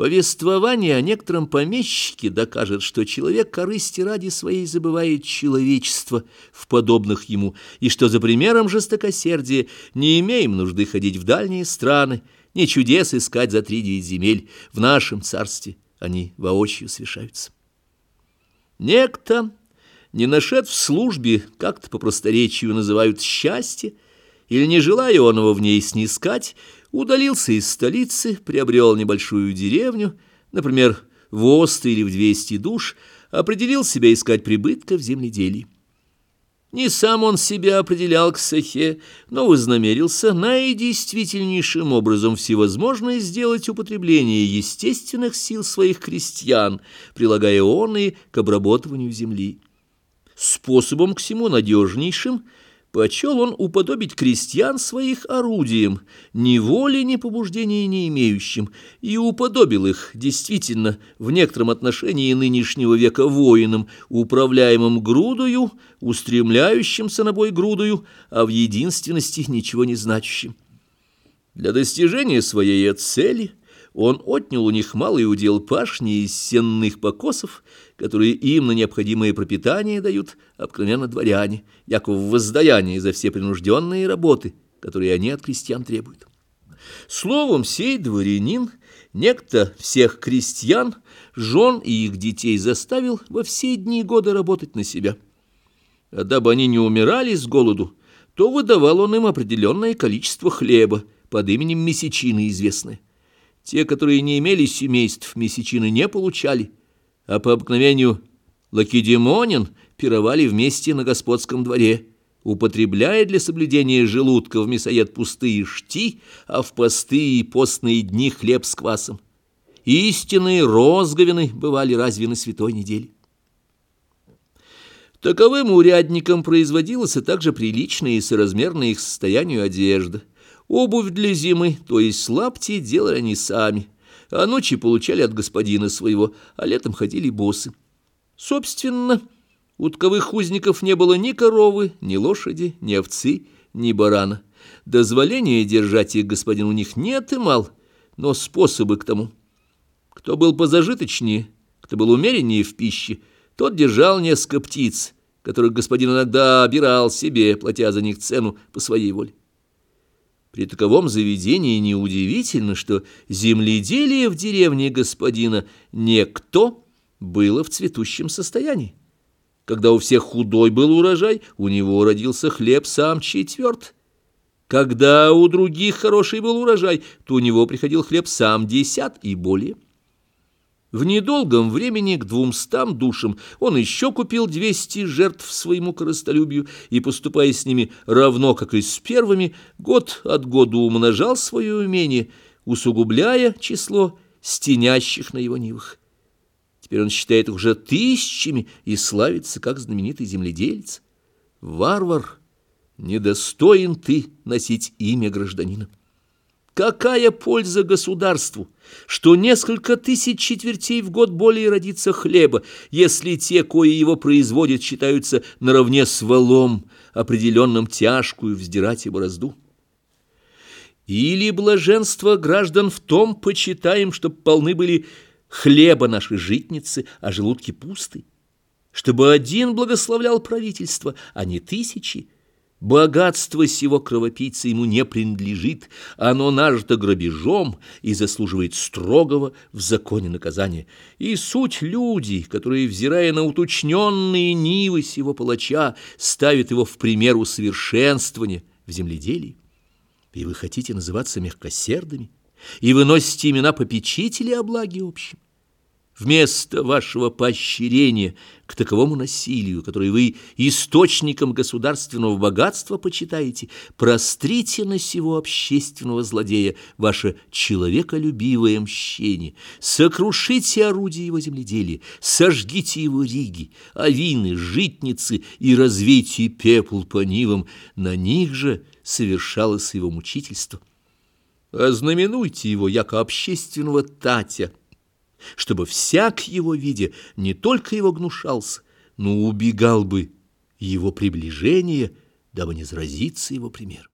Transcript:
Повествование о некотором помещике докажет, что человек корысти ради своей забывает человечество в подобных ему, и что за примером жестокосердия не имеем нужды ходить в дальние страны, не чудес искать за три земель, в нашем царстве они воочию совершаются. Некто, не нашед в службе, как-то по просторечию называют счастье, или не желая оного в ней снискать, удалился из столицы, приобрел небольшую деревню, например, в Ост или в двести душ, определил себя искать прибытка в земледелии. Не сам он себя определял к сахе, но вознамерился наидействительнейшим образом всевозможное сделать употребление естественных сил своих крестьян, прилагая он и к обработыванию земли. Способом к всему надежнейшим – почел он уподобить крестьян своих орудием, ни воли, ни побуждения не имеющим, и уподобил их действительно в некотором отношении нынешнего века воинам, управляемым грудою, устремляющимся на бой грудою, а в единственности ничего не значащим. Для достижения своей цели – он отнял у них малый удел пашни из сенных покосов, которые им на необходимое пропитание дают обыкновенно дворяне, яков в воздаянии за все принужденные работы, которые они от крестьян требуют. Словом, сей дворянин, некто всех крестьян, жен и их детей заставил во все дни года работать на себя. А дабы они не умирали с голоду, то выдавал он им определенное количество хлеба под именем месячины известное. Те, которые не имели семейств, месячины не получали, а по обыкновению лакедемонин пировали вместе на господском дворе, употребляя для соблюдения желудка в мясоед пустые шти, а в посты и постные дни хлеб с квасом. Истинные розговины бывали разве на святой неделе. Таковым урядникам производилась и также приличная и соразмерная их состоянию одежда. Обувь для зимы, то есть лапти, делали они сами, а ночи получали от господина своего, а летом ходили босы. Собственно, у тковых узников не было ни коровы, ни лошади, ни овцы, ни барана. Дозволения держать их господин у них не отымал, но способы к тому. Кто был позажиточнее, кто был умереннее в пище, тот держал несколько птиц, которых господин иногда обирал себе, платя за них цену по своей воле. При таковом заведении неудивительно, что земледелие в деревне господина некто было в цветущем состоянии. Когда у всех худой был урожай, у него родился хлеб сам четверт. Когда у других хороший был урожай, то у него приходил хлеб сам десят и более. В недолгом времени к двумстам душам он еще купил двести жертв своему коростолюбию и, поступая с ними равно, как и с первыми, год от года умножал свое умение, усугубляя число стенящих на его нивах. Теперь он считает их уже тысячами и славится, как знаменитый земледельец. Варвар, недостоин ты носить имя гражданина. Какая польза государству, что несколько тысяч четвертей в год более родится хлеба, если те, кои его производят, считаются наравне с валом, определенным тяжкую вздирать и борозду? Или блаженство граждан в том почитаем, чтоб полны были хлеба наши житницы, а желудки пусты, чтобы один благословлял правительство, а не тысячи, Богатство сего кровопийца ему не принадлежит, оно нажито грабежом и заслуживает строгого в законе наказания. И суть люди, которые, взирая на уточненные нивы сего палача, ставят его в пример усовершенствования в земледелии. И вы хотите называться мягкосердыми, и вы носите имена попечителей о благе общем вместо вашего поощрения к таковому насилию, которое вы источником государственного богатства почитаете, прострите на сего общественного злодея ваше человеколюбивое мщение, сокрушите орудие его земледелия, сожгите его риги, авины, житницы и развейте пепл по нивам, на них же совершалось его мучительство. Ознаменуйте его, яко общественного татя, чтобы всяк его видя не только его гнушался, но убегал бы его приближение, дабы не заразиться его пример.